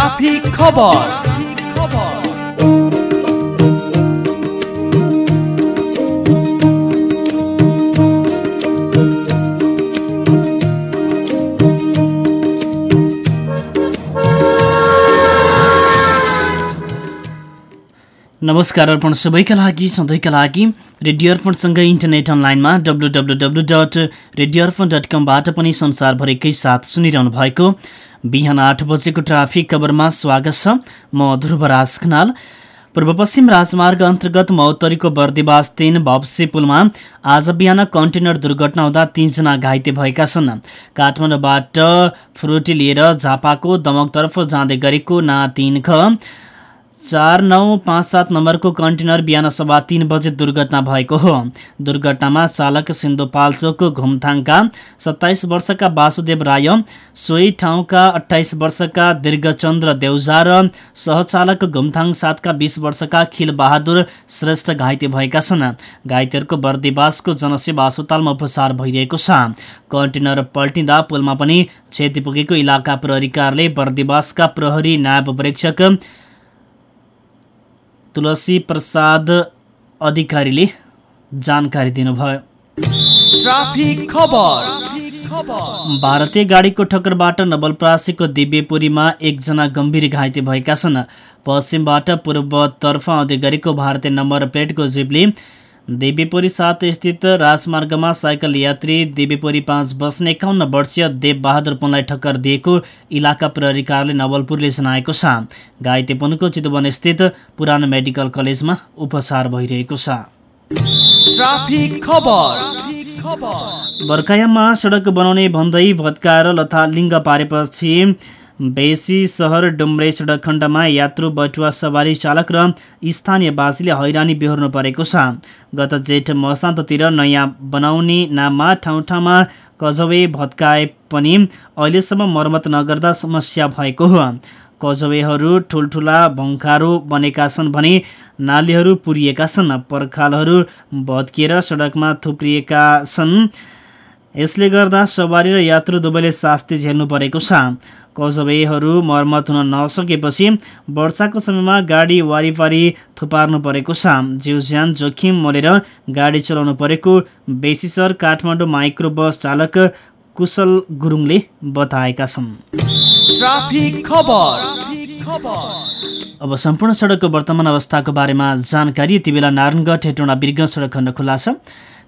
Traffic खबर नमस्कार अर्पण सबैका लागि सधैँका लागि। रेडियो अर्पणसँगै इन्टरनेट अनलाइनमा W W W dot radio Arpan dot कमबाट पनि संसारभरिकै साथ सुनिरहनु भएको बिहान आठ बजेको ट्राफिक खबरमा स्वागत छ। म ध्रुवराज खनाल। पूर्व पश्चिम राजमार्ग अन्तर्गत मौतरीको बर्दिवास तिन भप्से पुलमा आज बिहान कन्टेनर दुर्घटना हुँदा तीनजना घाइते भएका छन्। काठमाडौँबाट फ्रुटी लिएर झापाको दमकतर्फ जाँदै गरेको ना तिन ख चार नौ पाँच सात नम्बरको कन्टेनर बिहान सभा तिन बजे दुर्घटना भएको हो। दुर्घटनामा चालक सिन्धुपाल्चोक घुमथाङका सत्ताइस वर्षका वासुदेव राय सोही ठाउँका अठाइस वर्षका दीर्घचन्द्र देउजा र सहचालक घुमथाङ सातका बिस वर्षका खिलबहादुर श्रेष्ठ घाइते भएका छन्। घाइतेहरूको बर्दिवासको जनसेवा अस्पतालमा उपचार भइरहेको छ। कन्टेनर पल्टिँदा पुलमा पनि क्षति पुगेको इलाका प्रहरीकारले बर्दिवासका प्रहरी नायब प्रेक्षक तुलसी प्रसाद अधिकारीले जानकारी दिनुभयो। ट्राफिक खबर। भारतीय गाडीको ठक्करबाट नवलप्रासीको दिव्यपुरीमा एकजना गम्भीर घाइते भएका छन्। पश्चिमबाट पूर्वतर्फ आउँदै गरेको भारतीय नम्बर प्लेटको जिपले देवीपुरी सात स्थित राजमार्गमा साइकल यात्री देवीपुरी पाँच बस्ने एकाउन्न वर्षीय देवबहादुर पुनलाई ठक्कर दिएको इलाका प्रहरी कार्यालय नवलपुरले जनाएको छ। घाइते पुनको चितवन स्थित पुरानो मेडिकल कलेजमा उपचार भइरहेको छ। बर्खायाममा सडक बनाउने भन्दै भत्काएर लथालिङ्ग पारेपछि बेसी सहर डुम्रे सडक खण्डमा यात्रु बटुवा सवारी चालक र स्थानीयवासीले हैरानी बेहोर्नु परेको छ। गत जेठ मसान्ततिर नयाँ बनाउने नाममा ठाउँ ठाउँमा कजवे भत्काए पनि अहिलेसम्म मर्मत नगर्दा समस्या भएको हो। कजवेहरू ठुल्ठुला भङ्खारो बनेका छन् भने नालीहरू पुरिएका छन्। पर्खालहरू भत्किएर सडकमा थुप्रिएका छन्। यसले गर्दा सवारी र यात्रु दुवैले शास्ति झेल्नु परेको छ। कजवेहरू मर्मत हुन नसकेपछि वर्षाको समयमा गाडी वारिपारी थुपार्नु परेको छ। ज्यान जोखिम मोलेर गाडी चलाउनु परेको बेसिसर काठमाडौँ माइक्रो बस चालक कुशल गुरुङले बताएका छन्। अब सम्पूर्ण सडकको वर्तमान अवस्थाको बारेमा जानकारी यति बेला नारायणगढ हेटौँडा बिर्ग सडक खण्ड खुल्ला छ।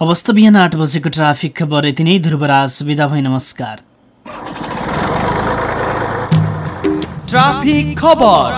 अवस्था बिहान आठ बजेको ट्राफिक खबर। यति नै ध्रुवराज विदा भई नमस्कार। ट्राफिक खबर।